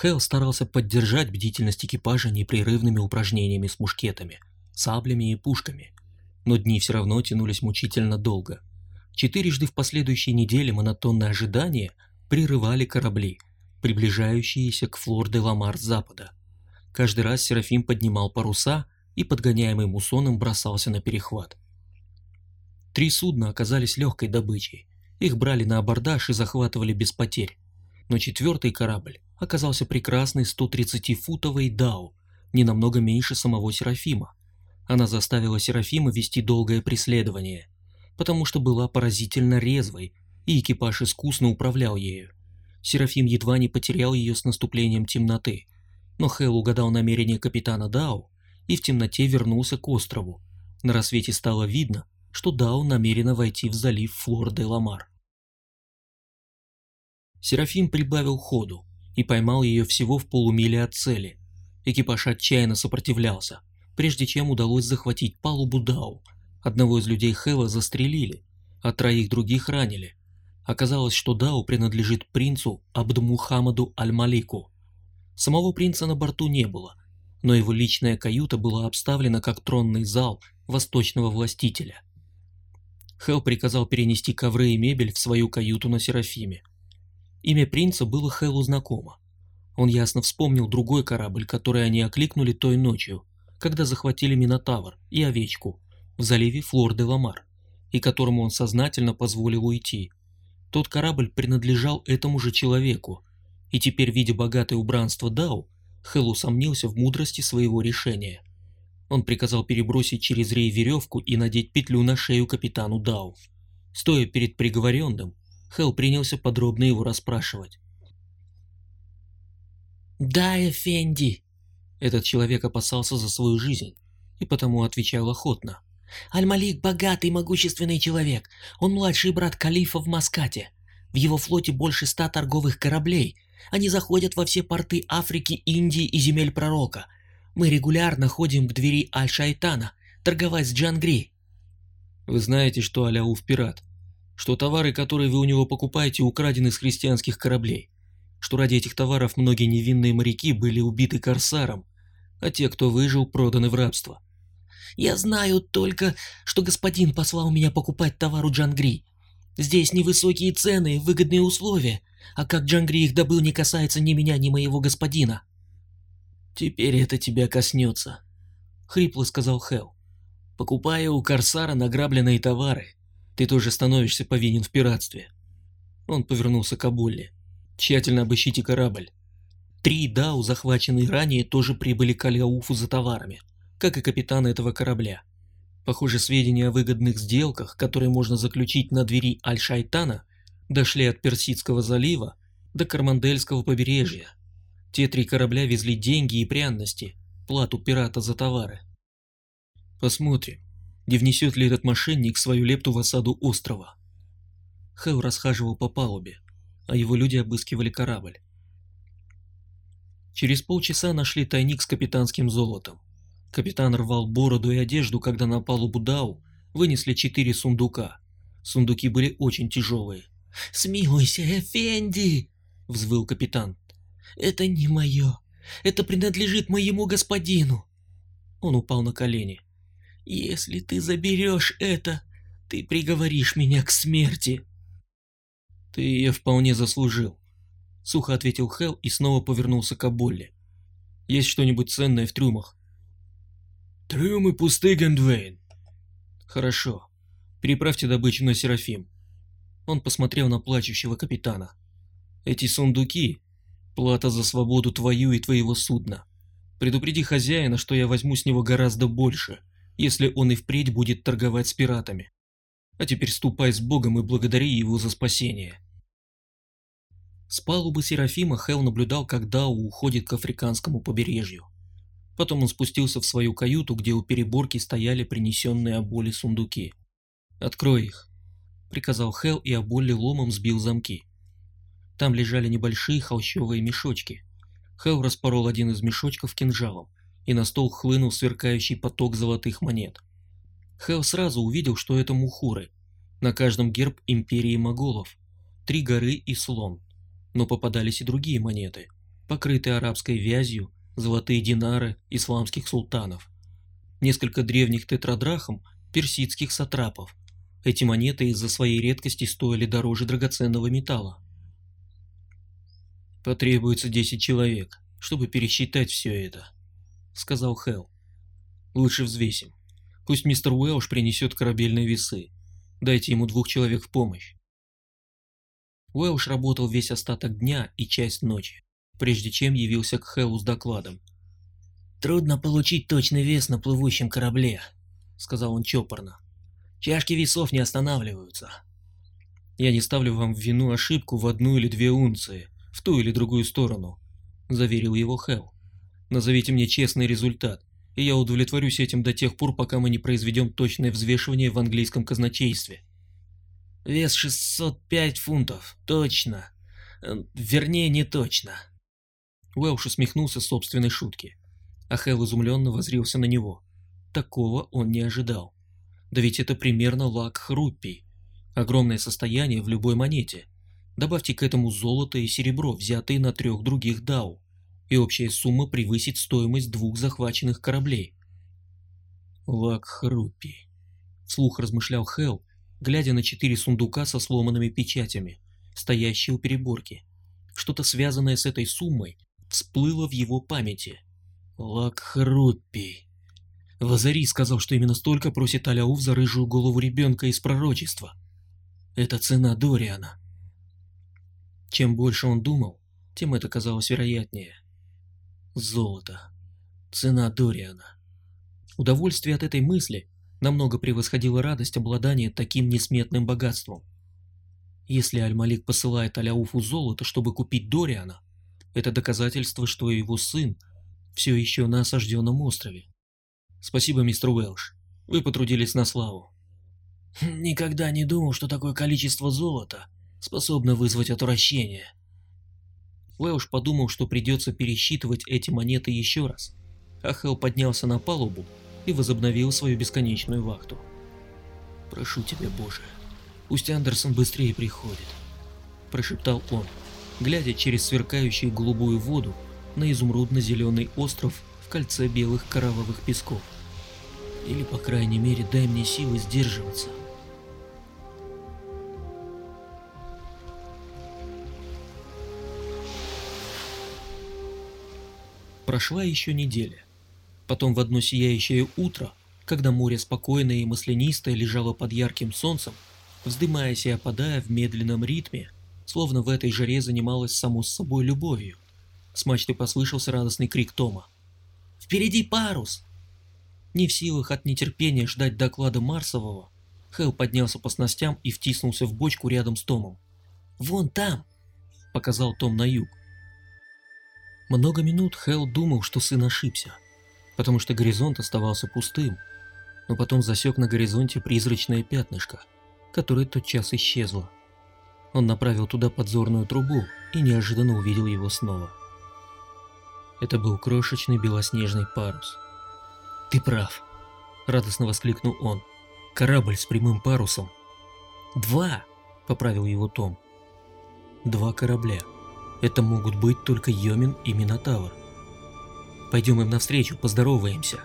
Хэл старался поддержать бдительность экипажа непрерывными упражнениями с мушкетами, саблями и пушками, но дни все равно тянулись мучительно долго. Четырежды в последующей неделе монотонное ожидание прерывали корабли, приближающиеся к Флор-де-Ламар с запада. Каждый раз Серафим поднимал паруса и, подгоняемый муссоном, бросался на перехват. Три судна оказались легкой добычей. Их брали на абордаж и захватывали без потерь. Но четвертый корабль оказался прекрасной 130-футовой Дау, не намного меньше самого Серафима. Она заставила Серафима вести долгое преследование, потому что была поразительно резвой, и экипаж искусно управлял ею. Серафим едва не потерял ее с наступлением темноты, но Хэл угадал намерение капитана Дау и в темноте вернулся к острову. На рассвете стало видно, что Дау намерена войти в залив Флор-де-Ламар. Серафим прибавил ходу и поймал ее всего в полумиле от цели. Экипаж отчаянно сопротивлялся, прежде чем удалось захватить палубу Дау. Одного из людей Хэла застрелили, а троих других ранили. Оказалось, что Дау принадлежит принцу Абдмухамаду Аль-Малику. Самого принца на борту не было, но его личная каюта была обставлена как тронный зал восточного властителя. Хэл приказал перенести ковры и мебель в свою каюту на Серафиме. Имя принца было Хэлу знакомо. Он ясно вспомнил другой корабль, который они окликнули той ночью, когда захватили Минотавр и Овечку в заливе Флор-де-Ламар, и которому он сознательно позволил уйти. Тот корабль принадлежал этому же человеку, и теперь, видя богатое убранство Дау, Хэл усомнился в мудрости своего решения. Он приказал перебросить через рей веревку и надеть петлю на шею капитану Дау. Стоя перед приговоренным, Хелл принялся подробно его расспрашивать. «Да, Эфенди!» Этот человек опасался за свою жизнь и потому отвечал охотно. «Аль-Малик богатый могущественный человек. Он младший брат Калифа в Маскате. В его флоте больше ста торговых кораблей. Они заходят во все порты Африки, Индии и земель пророка. Мы регулярно ходим к двери Аль-Шайтана, торговать с Джангри». «Вы знаете, что Аляуф пират?» Что товары, которые вы у него покупаете, украдены с христианских кораблей, что ради этих товаров многие невинные моряки были убиты корсаром, а те, кто выжил, проданы в рабство. Я знаю только, что господин послал меня покупать товар у Джангри. Здесь невысокие цены и выгодные условия, а как Джангри их добыл не касается ни меня, ни моего господина. Теперь это тебя коснется, хрипло сказал Хел. Покупая у корсара награбленные товары, ты тоже становишься повинен в пиратстве. Он повернулся к Абулле. Тщательно обыщите корабль. Три Дау, захваченные ранее, тоже прибыли к Аляуфу за товарами, как и капитан этого корабля. Похоже, сведения о выгодных сделках, которые можно заключить на двери Аль-Шайтана, дошли от Персидского залива до Кармандельского побережья. Те три корабля везли деньги и пряности, плату пирата за товары. Посмотрим, не внесет ли этот мошенник свою лепту в осаду острова. Хэл расхаживал по палубе, а его люди обыскивали корабль. Через полчаса нашли тайник с капитанским золотом. Капитан рвал бороду и одежду, когда на палубу Дау вынесли четыре сундука. Сундуки были очень тяжелые. «Смилуйся, Эфенди!» — взвыл капитан. «Это не мое. Это принадлежит моему господину!» Он упал на колени. Если ты заберешь это, ты приговоришь меня к смерти. Ты ее вполне заслужил, сухо ответил Хел и снова повернулся к Аболле. Есть что-нибудь ценное в трюмах? Трюмы пусты, Гендвейн. Хорошо. Переправьте добычу на Серафим. Он посмотрел на плачущего капитана. Эти сундуки – плата за свободу твою и твоего судна. Предупреди хозяина, что я возьму с него гораздо больше – если он и впредь будет торговать с пиратами. А теперь ступай с Богом и благодари его за спасение. С палубы Серафима Хел наблюдал, как Дау уходит к африканскому побережью. Потом он спустился в свою каюту, где у переборки стояли принесенные Аболи сундуки. «Открой их», — приказал Хел, и Аболи ломом сбил замки. Там лежали небольшие холщовые мешочки. Хел распорол один из мешочков кинжалом, и на стол хлынул сверкающий поток золотых монет. Хэл сразу увидел, что это мухуры. На каждом герб империи моголов. Три горы и слон. Но попадались и другие монеты. покрытые арабской вязью, золотые динары исламских султанов, несколько древних тетрадрахм персидских сатрапов. Эти монеты из-за своей редкости стоили дороже драгоценного металла. «Потребуется 10 человек, чтобы пересчитать все это», — сказал Хелл. «Лучше взвесим. Пусть мистер Уэлш принесет корабельные весы. Дайте ему двух человек в помощь». Уэлш работал весь остаток дня и часть ночи, прежде чем явился к Хеллу с докладом. «Трудно получить точный вес на плывущем корабле», — сказал он чопорно. «Чашки весов не останавливаются». «Я не ставлю вам в вину ошибку в одну или две унции, в ту или другую сторону», — заверил его Хелл. «Назовите мне честный результат, и я удовлетворюсь этим до тех пор, пока мы не произведем точное взвешивание в английском казначействе». «Вес 605 фунтов, точно. Э, вернее, не точно». Уэлш усмехнулся собственной шутки. А Хэл изумленно возрился на него. Такого он не ожидал. Да ведь это примерно лак хруппий. Огромное состояние в любой монете. Добавьте к этому золото и серебро, взятые на трех других дау. И общая сумма превысит стоимость двух захваченных кораблей. Лак хруппий. Вслух размышлял Хэл, глядя на четыре сундука со сломанными печатями, стоящие у переборки. Что-то связанное с этой суммой всплыло в его памяти – Лакхруппи. Вазари сказал, что именно столько просит Аляуф за рыжую голову ребенка из пророчества. Это цена Дориана. Чем больше он думал, тем это казалось вероятнее. Золото. Цена Дориана. Удовольствие от этой мысли намного превосходило радость обладания таким несметным богатством. Если Аль-Малик посылает Аляуфу золото, чтобы купить Дориана, это доказательство, что его сын – все еще на осажденном острове. Спасибо, мистер Уэлш. Вы потрудились на славу. Никогда не думал, что такое количество золота способно вызвать отвращение. Уэлш подумал, что придется пересчитывать эти монеты еще раз. А Хелл поднялся на палубу и возобновил свою бесконечную вахту. «Прошу тебя, Боже, пусть Андерсон быстрее приходит», – прошептал он, глядя через сверкающую голубую воду на изумрудно-зеленый остров в кольце белых коралловых песков. Или, по крайней мере, дай мне силы сдерживаться. Прошла еще неделя. Потом в одно сияющее утро, когда море спокойное и маслянистое лежало под ярким солнцем, вздымаясь и опадая в медленном ритме, словно в этой жаре занималась само с собой любовью, с мачты послышался радостный крик Тома. «Впереди парус!» Не в силах от нетерпения ждать доклада Марсового, Хэл поднялся по снастям и втиснулся в бочку рядом с Томом. «Вон там!» – показал Том на юг. Много минут Хэл думал, что сын ошибся, потому что горизонт оставался пустым, но потом засек на горизонте призрачное пятнышко, которое тотчас исчезло. Он направил туда подзорную трубу и неожиданно увидел его снова. Это был крошечный белоснежный парус. «Ты прав!» – радостно воскликнул он. «Корабль с прямым парусом!» «Два!» – поправил его Том. «Два корабля. Это могут быть только Йомин и Минотавр. Пойдем им навстречу, поздороваемся!»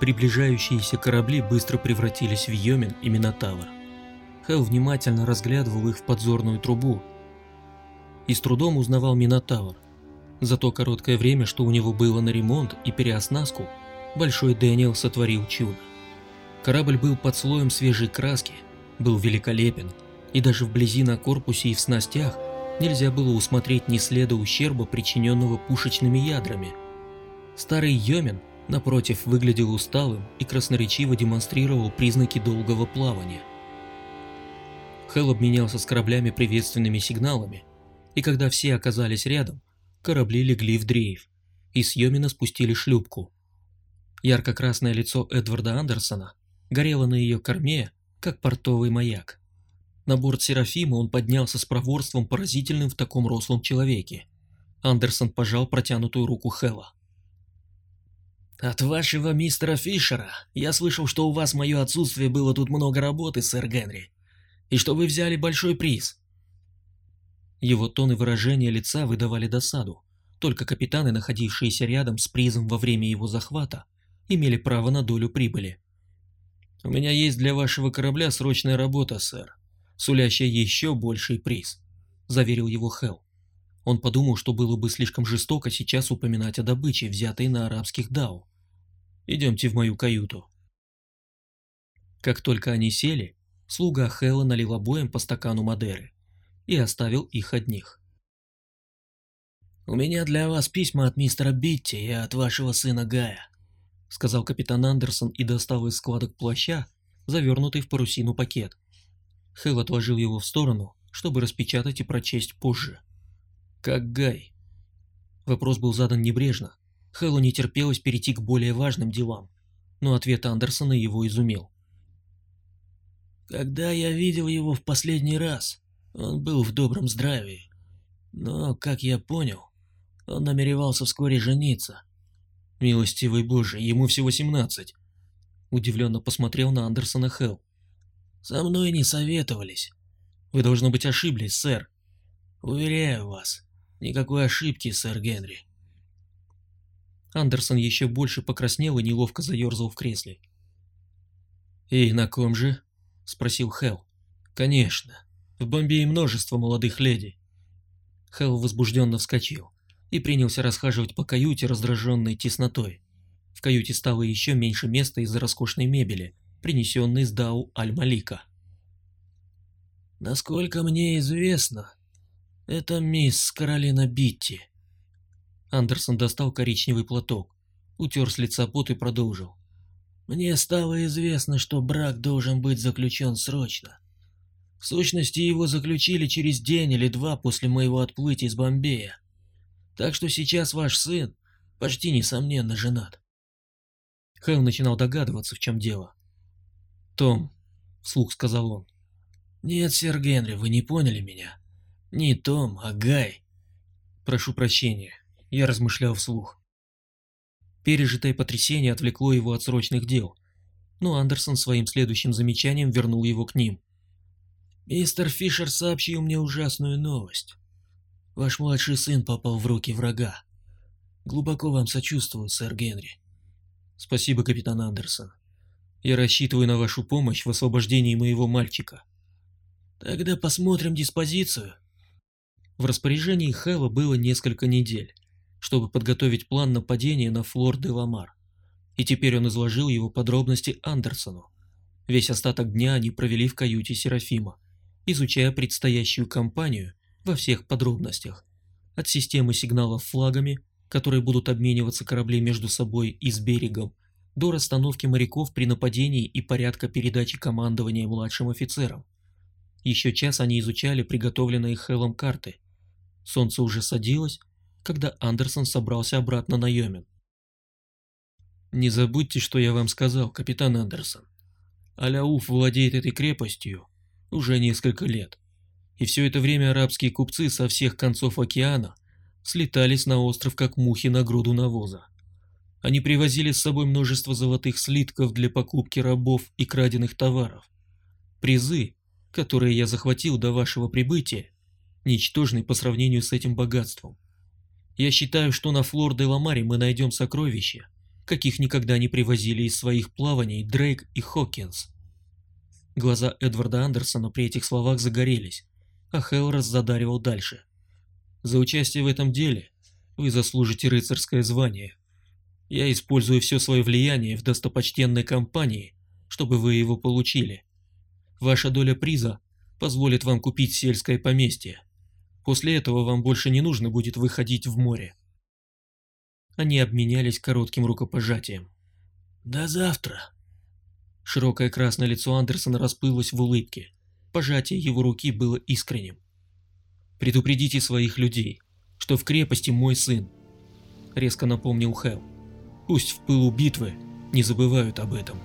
Приближающиеся корабли быстро превратились в Йомин и Минотавр. Хэл внимательно разглядывал их в подзорную трубу и с трудом узнавал Минотавр – за то короткое время, что у него было на ремонт и переоснастку, Большой Дэниел сотворил чудо. Корабль был под слоем свежей краски, был великолепен, и даже вблизи на корпусе и в снастях нельзя было усмотреть ни следа ущерба, причиненного пушечными ядрами. Старый Йомен, напротив, выглядел усталым и красноречиво демонстрировал признаки долгого плавания. Хелл обменялся с кораблями приветственными сигналами, и когда все оказались рядом, корабли легли в дрейф, и с Йомина спустили шлюпку. Ярко-красное лицо Эдварда Андерсона горело на ее корме, как портовый маяк. На борт Серафима он поднялся с проворством, поразительным в таком рослом человеке. Андерсон пожал протянутую руку Хэлла. «От вашего мистера Фишера я слышал, что у вас мое отсутствие было тут много работы, сэр Генри, и что вы взяли большой приз». Его тон и выражение лица выдавали досаду. Только капитаны, находившиеся рядом с призом во время его захвата, имели право на долю прибыли. «У меня есть для вашего корабля срочная работа, сэр, сулящая еще больший приз», – заверил его Хелл. Он подумал, что было бы слишком жестоко сейчас упоминать о добыче, взятой на арабских дау. «Идемте в мою каюту». Как только они сели, слуга Хэлла налил обоим по стакану Мадеры и оставил их одних. «У меня для вас письма от мистера Битти и от вашего сына Гая», сказал капитан Андерсон и достал из складок плаща завернутый в парусину пакет. Хэл отложил его в сторону, чтобы распечатать и прочесть позже. «Как Гай?» Вопрос был задан небрежно. Хэллу не терпелось перейти к более важным делам, но ответ Андерсона его изумил. «Когда я видел его в последний раз, он был в добром здравии. Но, как я понял, он намеревался вскоре жениться. Милостивый Боже, ему всего 17. Удивленно посмотрел на Андерсона Хелл. Со мной не советовались. Вы, должно быть, ошиблись, сэр. Уверяю вас, никакой ошибки, сэр Генри. Андерсон еще больше покраснел и неловко заерзал в кресле. «И на ком же?» – спросил Хелл. «Конечно. В Бомбее множество молодых леди». Хелл возбужденно вскочил и принялся расхаживать по каюте, раздраженной теснотой. В каюте стало еще меньше места из-за роскошной мебели, принесенной с Дау Аль-Малика. «Насколько мне известно, это мисс Каролина Битти». Андерсон достал коричневый платок, утер с лица пот и продолжил. «Мне стало известно, что брак должен быть заключен срочно. В сущности, его заключили через день или два после моего отплытия из Бомбея. Так что сейчас ваш сын почти несомненно женат. Хэл начинал догадываться, в чем дело. «Том», — вслух сказал он. «Нет, сэр Генри, вы не поняли меня. Не Том, а Гай». «Прошу прощения, я размышлял вслух». Пережитое потрясение отвлекло его от срочных дел, но Андерсон своим следующим замечанием вернул его к ним. «Мистер Фишер сообщил мне ужасную новость. Ваш младший сын попал в руки врага. Глубоко вам сочувствую, сэр Генри. Спасибо, капитан Андерсон. Я рассчитываю на вашу помощь в освобождении моего мальчика. Тогда посмотрим диспозицию. В распоряжении Хэва было несколько недель, чтобы подготовить план нападения на Флор де Ламар. И теперь он изложил его подробности Андерсону. Весь остаток дня они провели в каюте Серафима, изучая предстоящую кампанию во всех подробностях. От системы сигналов флагами, которые будут обмениваться корабли между собой и с берегом, до расстановки моряков при нападении и порядка передачи командования младшим офицерам. Еще час они изучали приготовленные Хеллом карты. Солнце уже садилось, когда Андерсон собрался обратно на Йомен. «Не забудьте, что я вам сказал, капитан Андерсон. Аляуф владеет этой крепостью уже несколько лет и все это время арабские купцы со всех концов океана слетались на остров как мухи на груду навоза. Они привозили с собой множество золотых слитков для покупки рабов и краденных товаров. Призы, которые я захватил до вашего прибытия, ничтожны по сравнению с этим богатством. Я считаю, что на Флор-де-Ламаре мы найдем сокровища, каких никогда не привозили из своих плаваний Дрейк и Хокинс. Глаза Эдварда Андерсона при этих словах загорелись, а Хелрос задаривал дальше. «За участие в этом деле вы заслужите рыцарское звание. Я использую все свое влияние в достопочтенной компании, чтобы вы его получили. Ваша доля приза позволит вам купить сельское поместье. После этого вам больше не нужно будет выходить в море». Они обменялись коротким рукопожатием. «До завтра!» Широкое красное лицо Андерсона расплылось в улыбке. Пожатие его руки было искренним. «Предупредите своих людей, что в крепости мой сын», — резко напомнил Хэл. «Пусть в пылу битвы не забывают об этом».